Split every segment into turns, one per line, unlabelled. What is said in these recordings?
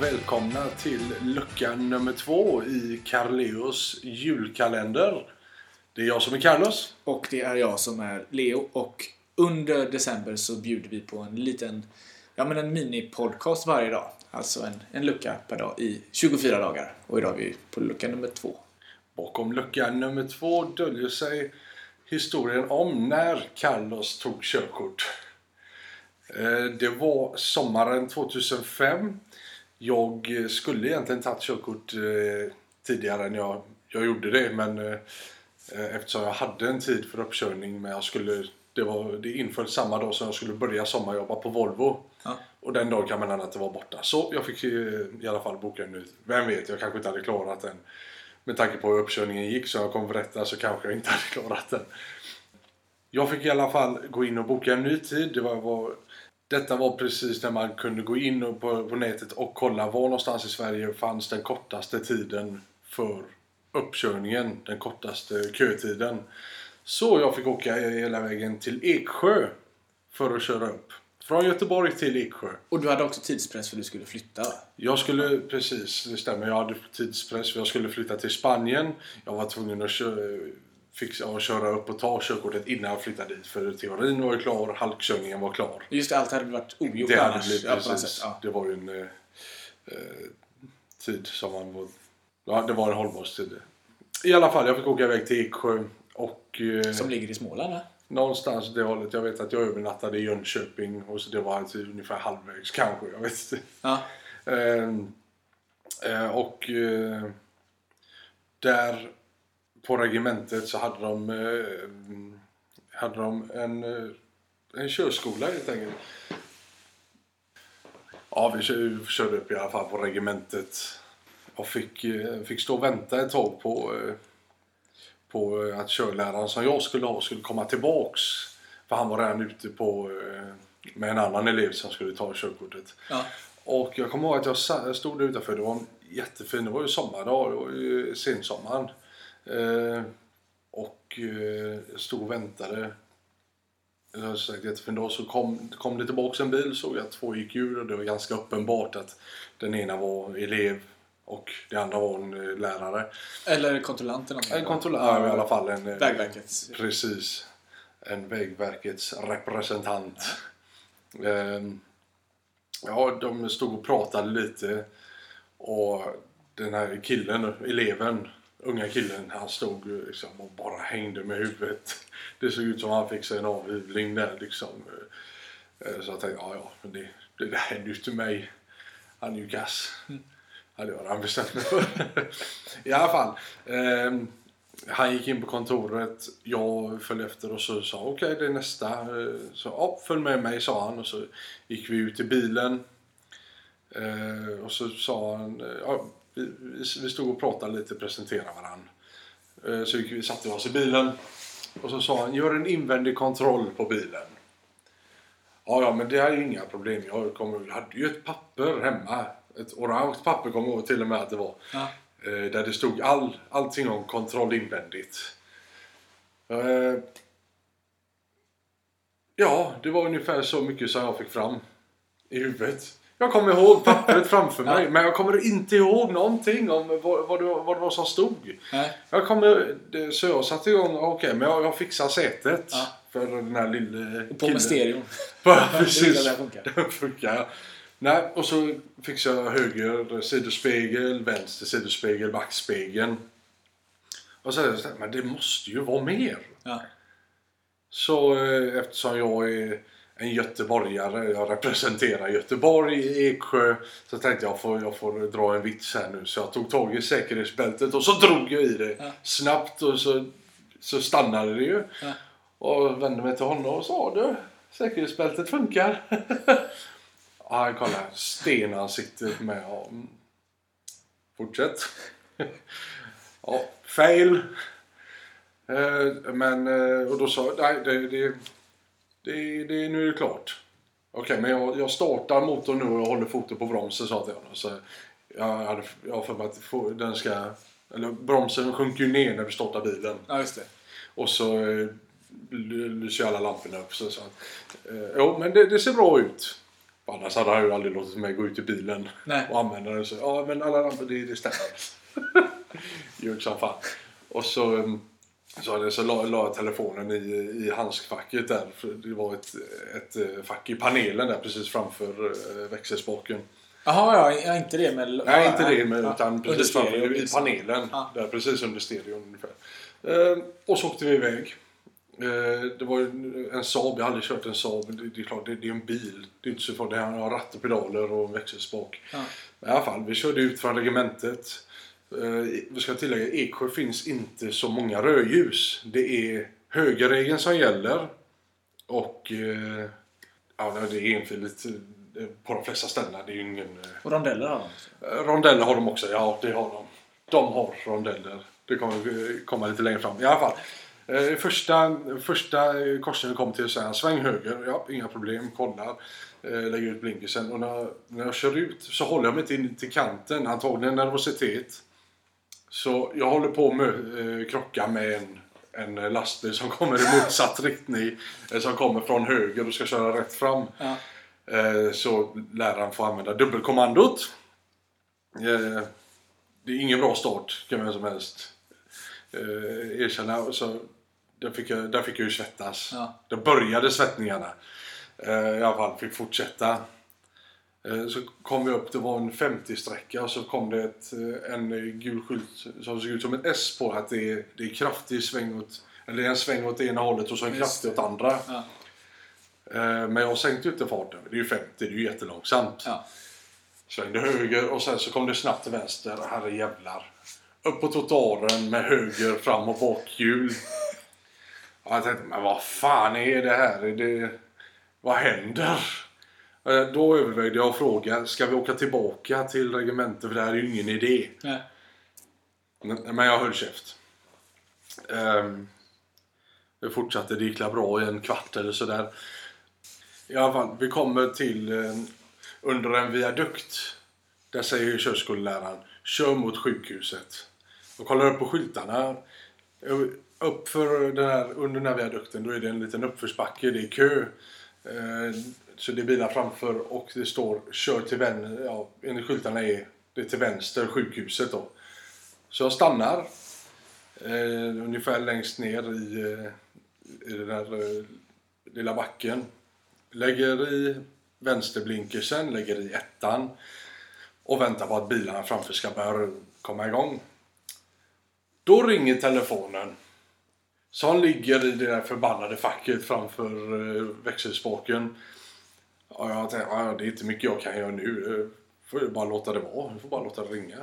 Och välkomna till lucka nummer två i Carleos julkalender. Det är jag som är Carlos.
Och det är jag som är Leo och under december så bjuder vi på en liten, ja men en mini-podcast varje dag. Alltså en, en lucka per dag i 24 dagar. Och idag är vi på lucka nummer två.
Bakom lucka nummer två döljer sig historien om när Carlos tog körkort. Eh, Det var sommaren 2005. Jag skulle egentligen tagit körkort eh, tidigare än jag, jag gjorde det men eh, eftersom jag hade en tid för uppkörning men jag skulle det, var, det inföll samma dag som jag skulle börja sommarjobba på Volvo.
Ja.
Och den dagen kan man att det var borta. Så jag fick eh, i alla fall boka en ny. Vem vet, jag kanske inte hade klarat den. Med tanke på hur uppkörningen gick så jag kommer berätta så kanske jag inte hade klarat den. Jag fick i alla fall gå in och boka en ny tid. Det var, var, detta var precis när man kunde gå in på, på nätet och kolla var någonstans i Sverige fanns den kortaste tiden för uppkörningen. Den kortaste kötiden. Så jag fick åka hela vägen till Eksjö för att köra upp. Från Göteborg till Eksjö.
Och du hade också tidspress för du skulle flytta.
Jag skulle, precis, det stämmer. Jag hade tidspress för jag skulle flytta till Spanien. Jag var tvungen att köra, fixa och köra upp och ta körkortet innan jag flyttade dit. För teorin var klar, halkkörningen var klar.
Just det, allt hade varit ogjort
Det hade
annars.
blivit
ja,
precis.
Ja.
Det var ju en eh, eh, tid som man var... Ja, det var en hållbarhetstid. I alla fall, jag fick åka iväg till Eksjö. Och eh,
Som ligger i Småland va?
någonstans det hållet. Jag vet att jag övernattade i Jönköping. Och så det var alltså ungefär halvvägs kanske. Jag vet inte.
Ja.
Ehm, eh, och eh, där på regementet så hade de, eh, hade de en, eh, en körskola helt enkelt. Ja, vi kö- vi körde upp i alla fall på regementet. Och fick, eh, fick stå och vänta ett tag på, på att körläraren som jag skulle ha skulle komma tillbaks. För han var redan ute på, med en annan elev som skulle ta körkortet.
Ja.
Och jag kommer ihåg att jag stod där utanför. Det var en jättefin, det var ju sommardag, det var ju sensommaren. Eh, och eh, stod och väntade. Sagt jättefin dag. Så kom, kom det tillbaks en bil såg jag att två gick ur och det var ganska uppenbart att den ena var elev och det andra var en eh, lärare.
Eller kontrollant eller.
En kontrollör i alla fall. En, eh,
Vägverkets.
Precis. En Vägverkets representant. Ehm, ja, de stod och pratade lite. Och den här killen, eleven, unga killen, han stod liksom och bara hängde med huvudet. Det såg ut som han fick sig en avhyvling där liksom. Eh, Så jag tänkte, ja ja, men det, det där händer ju inte mig. Han är ju kass. Ja, det har han bestämt mig för. I alla fall. ehm, han gick in på kontoret, jag följde efter och så sa okej det är nästa. Eh, Så ja, följ med mig sa han och så gick vi ut i bilen. Eh, och så sa han, eh, ja, vi, vi- stod och pratade lite, presenterade varandra. Eh, så vi, satte oss i bilen. Och så sa han, gör en invändig kontroll på bilen. Ja, ja, men det är ju inga problem. Jag, kommer, jag hade ju ett papper hemma. Ett orange papper kommer jag ihåg till och med att det var.
Ja.
Eh, där det stod all, allting om kontroll invändigt. Eh, ja, det var ungefär så mycket som jag fick fram i huvudet. Jag kommer ihåg pappret framför mig,
Ja.
men jag kommer inte ihåg någonting om vad, vad, det, var, vad det var som stod.
Nej.
Jag kommer, så jag satte igång, okej, men jag, jag fixar sätet.
Ja.
För den här lille
Och på med stereon.
Precis.
funkar.
Den funkar, ja. Nej, och så fixade jag höger sidospegel, vänster sidospegel, backspegeln. Och så tänkte jag, men det måste ju vara mer.
Ja.
Så eh, eftersom jag är en göteborgare, jag representerar Göteborg i Eksjö, så tänkte jag får, jag får dra en vits här nu. Så jag tog tag i säkerhetsbältet och så drog jag i det
Ja.
snabbt och så, så stannade det ju.
Ja.
Och vände mig till honom och sa du, säkerhetsbältet funkar. ja, han kollade stenansiktet med. Ja, mm. Fortsätt. ja, fail. Eh, men, eh, och då sa jag, nej det, det, det, det, nu är det klart. Okej, men jag, jag startar motorn nu och håller foten på bromsen sa jag till honom. Så jag hade jag för mig att den ska, eller bromsen sjunker ju ner när du startar bilen.
ja, just det.
Och så eh, ly- lyser alla lamporna upp. Så, så. att, Eh, jo, men det, det ser bra ut. Annars hade han ju aldrig låtit mig gå ut i bilen
Nej.
och använda den. Så, ja, men alla lampor, det, det stämmer. Ljug som fan. Och så, um, så, hade, så la, la telefonen i, i handskfacket där. Det var ett, ett eh, fack i panelen där precis framför eh, växelspaken.
Jaha, ja, inte det med...
Nej, inte det, men,
ja.
utan precis
stereo,
framför, i
liksom.
panelen.
Ja.
Där, precis under stereon ungefär. Eh, och så åkte vi iväg. Eh, det var en Saab, jag har aldrig kört en Saab. Det, det är klart, det, det är en bil. Det är inte så farligt. Det har ratt och pedaler och växelspak.
Ja.
Men i alla fall, vi körde ut från regementet. Eh, vi ska tillägga, i Eksjö finns inte så många rödljus. Det är högerregeln som gäller. Och eh, ja, det är enfiligt eh, på de flesta ställena. Det är ju ingen...
Och rondeller har de.
Rondeller har de också, ja det har de. De har rondeller. Det kommer komma lite längre fram. I alla fall. Första, första korsningen kom till så här, sväng höger, ja inga problem, kollar. Lägger ut blinkersen och när, när jag kör ut så håller jag mig inte in till kanten, antagligen nervositet. Så jag håller på med eh, krocka med en, en lastbil som kommer i motsatt riktning. Eh, som kommer från höger och ska köra rätt fram.
Ja.
Eh, så läraren får använda dubbelkommandot. Eh, det är ingen bra start kan vem som helst eh, erkänna. Så där, fick jag, där fick jag ju svettas.
Ja.
Där började svettningarna. Eh, I alla fall fick fortsätta. Eh, så kom vi upp, det var en 50-sträcka och så kom det ett, eh, en gul skylt som såg ut som ett S på att det är, det är kraftig sväng åt, eller en sväng åt ena hållet och så en
Just
kraftig åt andra.
Ja.
Eh, Men jag sänkte ju inte farten. Det är ju 50, det är ju jättelångsamt.
Ja.
Svängde höger och sen så kom det snabbt till vänster. Herre jävlar. Upp på trottoaren med höger fram och bakhjul. Jag tänkte, men vad fan är det här? Är det... Vad händer? Eh, Då övervägde jag att fråga, ska vi åka tillbaka till regementet för det här är ju ingen idé.
Nej.
Men jag höll käft. Um, det fortsatte, det gick bra i en kvart eller sådär. I alla fall, vi kommer till eh, under en viadukt. Där säger körskolläraren, kör mot sjukhuset. Och kollar upp på skyltarna. Eh, Upp för den här, under den här viadukten, då är det en liten uppförsbacke, det är kö. Så det är bilar framför och det står kör till vänster, ja, enligt skyltarna är det till vänster, sjukhuset då. Så jag stannar eh, ungefär längst ner i, eh, i den där eh, lilla backen. Lägger i vänsterblinkersen, lägger i ettan och väntar på att bilarna framför ska börja komma igång. Då ringer telefonen. Som ligger i det där förbannade facket framför eh, växelspaken. Ja, jag tänkte, ja, det är inte mycket jag kan göra nu. Eh, får jag bara låta det vara. Jag får bara låta det ringa.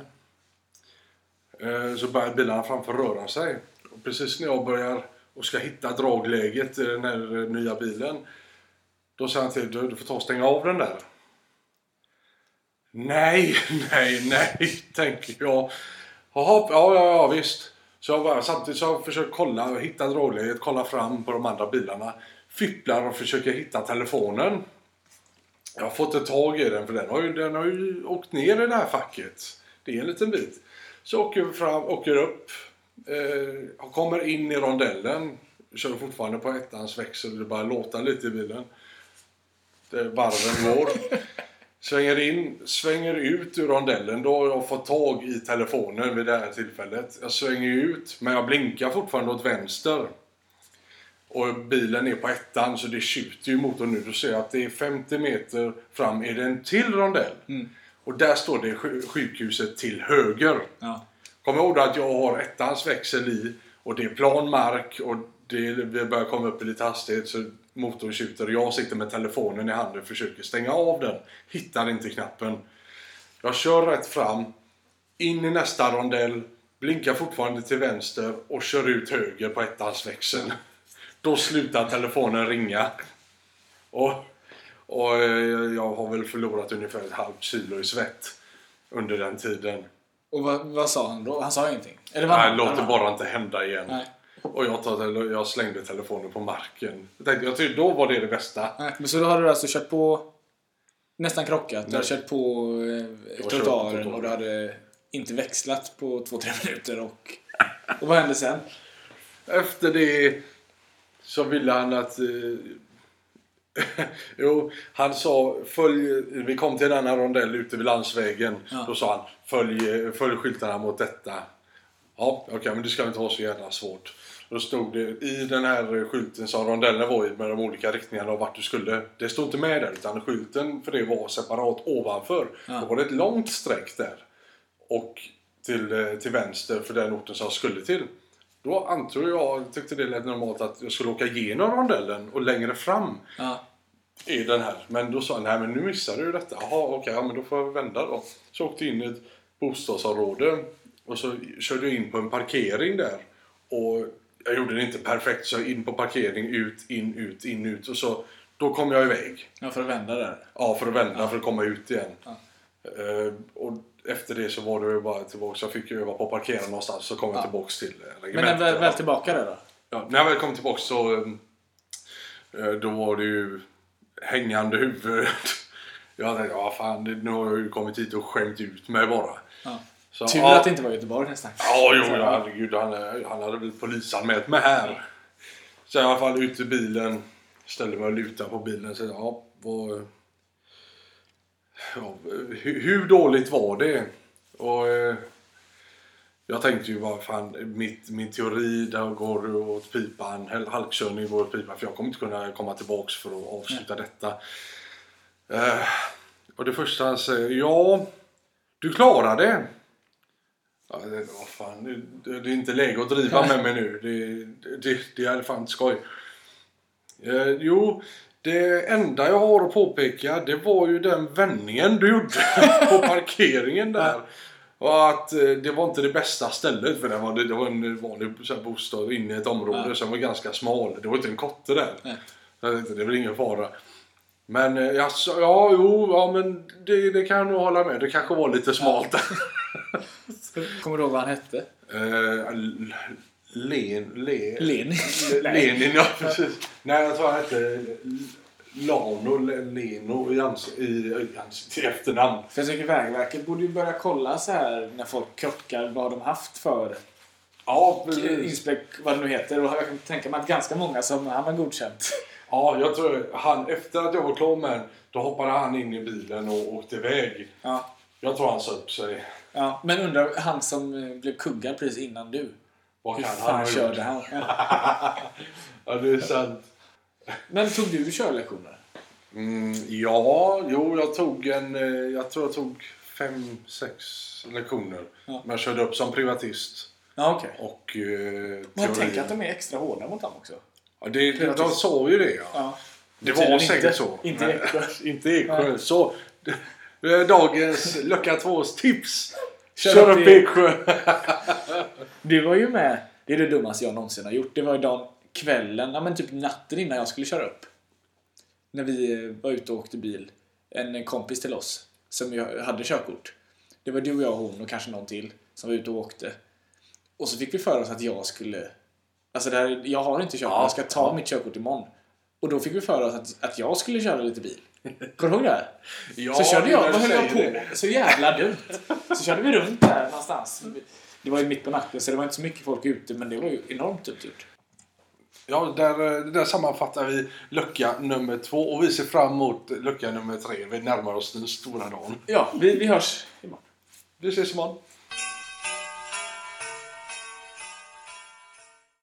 Eh, så börjar bilarna framför röra sig. Och precis när jag börjar och ska hitta dragläget i den här nya bilen. Då säger han till du, du får ta och stänga av den där. Nej, nej, nej, tänker jag. Jaha, ja, ja, ja, visst. Så jag bara, samtidigt så jag försöker kolla, och hitta dragläget, kolla fram på de andra bilarna. Fipplar och försöker hitta telefonen. Jag har fått ett tag i den för den har ju, den har ju åkt ner i det här facket. Det är en liten bit. Så åker vi fram, åker upp. Eh, kommer in i rondellen. Kör fortfarande på ettans växel. Det bara låta lite i bilen. Det, varven går. Svänger in, svänger ut ur rondellen. Då har jag fått tag i telefonen vid det här tillfället. Jag svänger ut, men jag blinkar fortfarande åt vänster. Och bilen är på ettan så det tjuter ju motorn nu. Då ser att det är 50 meter fram är det en till rondell. Och där står det sj- sjukhuset till höger.
Ja.
Kom ihåg att jag har ettans växel i och det är plan mark och det, vi börjar komma upp i lite hastighet så motorn tjuter. Jag sitter med telefonen i handen och försöker stänga av den. Hittar inte knappen. Jag kör rätt fram, in i nästa rondell, blinkar fortfarande till vänster och kör ut höger på ettans växel. Då slutar telefonen ringa. Och, och eh, jag har väl förlorat ungefär ett halvt kilo i svett under den tiden.
Och vad, vad sa han då? Han sa ingenting? Eller vad
Nej, låt det bara inte hända igen.
Nej.
Och jag, tar, jag slängde telefonen på marken. Jag tänkte, jag tyckte då var det det bästa.
Nej, men så då har du alltså kört på... Nästan krockat. Du har
Nej.
kört på eh, trottoaren och du hade inte växlat på två, tre minuter och... Och vad hände sen?
Efter det så ville han att... Eh, Jo, han sa följ, vi kom till denna rondell ute vid landsvägen.
Ja.
Då sa han följ, följ skyltarna mot detta. Ja, okej, men det ska inte vara så jävla svårt. Då stod det i den här skylten som rondellen var i med de olika riktningarna och vart du skulle. Det stod inte med där utan skylten för det var separat ovanför.
Ja.
Då var det ett långt streck där. Och till, eh, till vänster för den orten som jag skulle till. Då antog jag, tyckte det lät normalt att jag skulle åka igenom rondellen och längre fram
Ja.
i den här. Men då sa han, nej men nu missade du detta. Jaha, okej, ja, men då får jag vända då. Så åkte jag in i ett bostadsområde och så körde jag in på en parkering där. Och jag gjorde det inte perfekt så in på parkering, ut, in, ut, in, ut. Och så, då kom jag iväg.
ja, för att vända där.
Ja, för att vända, för att komma ut igen.
Ja.
Eh, efter det så var det ju bara tillbaka. Jag fick ju öva på att parkera någonstans. Så kom jag
Ja.
tillbaks till eh,
Men när
regementet.
väl, väl tillbaka där då?
Ja, när jag väl kom tillbaka så eh, då var det ju hängande huvud. Jag tänkte, ja fan, nu har jag ju kommit hit och skämt ut mig bara.
Ja.
Så,
Tur
ja,
att det inte var Göteborg nästan.
Ja, jo, ja, herregud. Han, eh, han hade väl polisanmält mig här. Så i alla fall ut ur bilen. Ställde mig och lutade på bilen. Så, ja, vad, ja, hur, hur dåligt var det? Och, eh, jag tänkte ju bara fan, mitt, min teori där går åt pipan. Hal- Halkkörning går åt pipan. För jag kommer inte kunna komma tillbaks för att avsluta detta. Eh, och det första han säger, ja, du klarar det. Ja, det, vad fan, det, det, det är inte läge att driva med mig nu. Det, det, det är fan inte skoj. Eh, jo, det enda jag har att påpeka det var ju den vändningen du gjorde på parkeringen där. Och att eh, det var inte det bästa stället för det var, det var en vanlig bostad inne i ett område
Ja.
som var ganska smal. Det var inte en kotte där.
Nej.
Så jag tänkte, det är väl ingen fara. Men eh, jag sa, ja, jo, ja men det, det kan jag nog hålla med. Det kanske var lite smalt där.
Kommer du ihåg vad han hette?
Eh, L- Len... Le,
Lenin?
Ja precis. Nej, jag tror han hette Lano, Le- Leno i, ans, i, i, ans, i efternamn.
För jag tycker Vägverket borde ju börja kolla så här när folk krockar vad de haft för
Ja,
inspek, vad det nu heter. Och jag kan tänka mig att ganska många som han har godkänt.
Ja, jag tror han, efter att jag var klar med då hoppade han in i bilen och åkte iväg.
Ja.
Jag tror han sa upp sig.
Ja, men undrar han som blev kuggad precis innan du.
Vad
Hur
kan han
fan
ha
körde han? Ja.
Det är sant.
Men tog du körlektioner?
Mm, ja, jo, jag tog en... eh, Jag tror jag tog fem, sex lektioner.
Ja.
Men jag körde upp som privatist.
Ja, okej.
Och eh,
Men
teori.
tänker att de är extra hårda mot dem också.
Ja, det, de, de
privatist.
sa ju det, ja.
Ja.
Det
Tydligen
var säkert
inte.
så.
Inte Eksjö.
inte Eksjö. Så, det är dagens lucka tvås tips.
Kör upp
Eksjö.
Du var ju med. Det är det dummaste jag någonsin har gjort. Det var ju dagen, kvällen, ja men typ natten innan jag skulle köra upp. När vi eh, var ute och åkte bil. En kompis till oss som hade körkort. Det var du och jag och hon och kanske någon till som var ute och åkte. Och så fick vi för oss att jag skulle... Alltså här, jag har inte körkort,
Ja,
jag ska ta
ja.
mitt körkort imorgon. Och då fick vi för oss att, att jag skulle köra lite bil. Kommer du ihåg det?
Ja,
så körde jag, vad höll jag på med? Så jävla dumt. Så körde vi runt där någonstans. Det var ju mitt på natten så det var inte så mycket folk ute men det var ju enormt dumt gjort.
Ja, där, där sammanfattar vi lucka nummer två och vi ser fram emot lucka nummer tre. Vi närmar oss den stora dagen.
Ja, vi, vi hörs imorgon.
Vi ses imorgon.